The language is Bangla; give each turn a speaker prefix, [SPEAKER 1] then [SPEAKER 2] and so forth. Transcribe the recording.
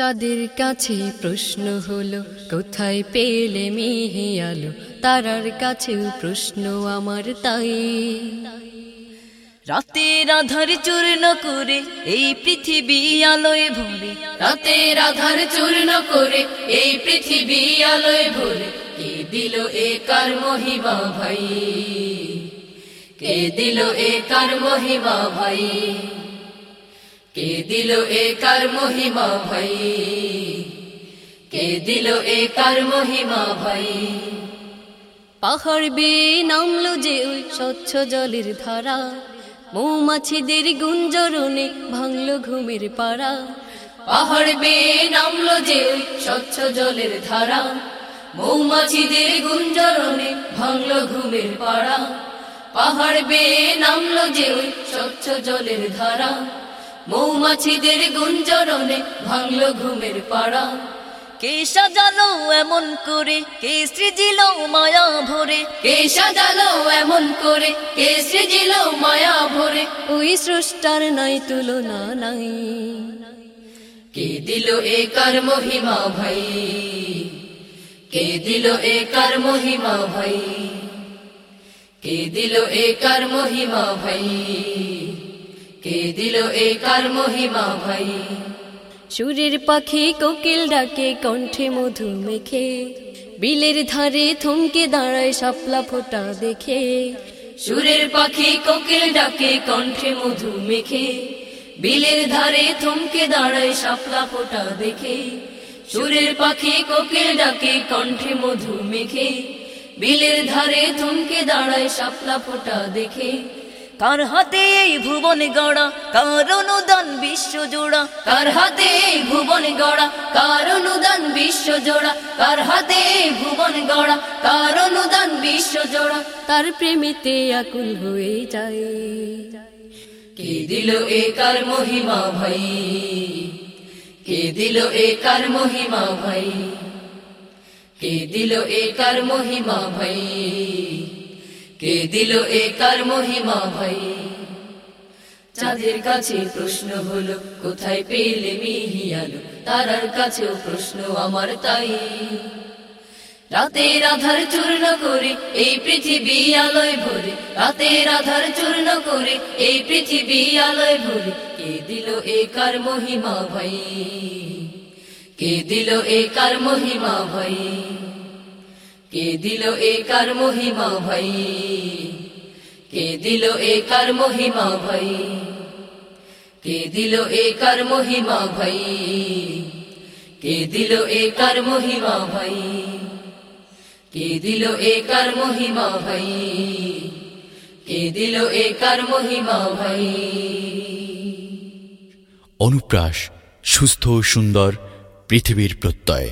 [SPEAKER 1] চাঁদের কাছে প্রশ্ন হলো, কোথায় পেলে মেহে আলো? তারার কাছেও প্রশ্ন আমার তাই।
[SPEAKER 2] রাতের আধার চূর্ণ করে এই পৃথিবী আলোয় ভরে।
[SPEAKER 1] রাতের আধার চূর্ণ করে এই পৃথিবী আলোয় ভরে। কে দিল এ কার মহিমা ভাই? কে দিল এ কার মহিমা ভাই? কে দিল এ কার মহিমা ভাই? কে দিল এ কার মহিমা ভাই? পাহাড় বেয়ে নামলো যে ওই স্বচ্ছ জলের ধারা। মৌমাছিদের গুঞ্জরণে ভাঙলো ঘুমের পাড়া। পাহাড় বেয়ে নামলো যে ওই স্বচ্ছ জলের ধারা। মৌমাছিদের গুঞ্জরণে ভাঙলো ঘুমের পাড়া। পাহাড় বেয়ে নামলো যে ওই স্বচ্ছ জলের ধারা। মৌমাছিদের গুঞ্জরণে ভাঙল ঘুমের পাড়া।
[SPEAKER 2] কে সাজালো এমন করে কে সৃজিল মায়া ভরে?
[SPEAKER 1] কে সাজালো এমন করে কে সৃজিল মায়া ভরে? ওই সৃষ্টার নাই তুলনা নাই। কে দিল এ কার মহিমা ভাই? কে দিল এ কার মহিমা ভাই? কে দিল এ কার মহিমা ভাই? কে দিল এ কার মহিমা ভাই? সুরের পাখি কোকিল ডাকে কণ্ঠে মধু মেখে। বিলের ধারে থমকে দাঁড়ায় শাপলা ফোটা দেখে। সুরের পাখি কোকিল ডাকে কণ্ঠে মধু মেখে। বিলের ধারে থমকে দাঁড়ায় শাপলা ফোটা দেখে। সুরের পাখি কোকিল ডাকে কণ্ঠে মধু মেখে। বিলের ধারে থমকে দাঁড়ায় শাপলা ফোটা দেখে।
[SPEAKER 2] কার হাতে এই ভুবন গড়া কার অনুদান বিশ্ব জোড়া।
[SPEAKER 1] কার হাতে এই ভুবন গড়া কার অনুদান বিশ্ব জোড়া। কার হাতে এই ভুবন গড়া কার অনুদান বিশ্ব জোড়া। তার প্রেমিতে আকুল হয়ে যায়। কে দিল এ কার মহিমা ভাই? কে দিল এ কার মহিমা ভাই? কে দিল এ কার মহিমা ভাই? কে দিল এ কার মহিমা ভাই? চাঁদের কাছে প্রশ্ন হলো, কোথায় পেলে মিহি আলো তারার কাছেও প্রশ্ন আমার তাই। রাতের আধার চূর্ণ করে এই পৃথিবী আলোয় ভরে, রাতের আধার চূর্ণ করে এই পৃথিবী আলোয় ভরে, কে দিল এ কার মহিমা ভাই? কে দিল এ কার মহিমা ভাই? কে দিল এ কার মহিমা ভাই? কে দিল এ কার মহিমা ভাই? কে দিল এ কার মহিমা ভাই? কে দিল এ কার মহিমা ভাই? কে দিল এ কার মহিমা ভাই? কে দিল এ কার মহিমা ভাই?
[SPEAKER 3] অনুপ্রাস, সুস্থ, সুন্দর, পৃথিবীর প্রত্যয়।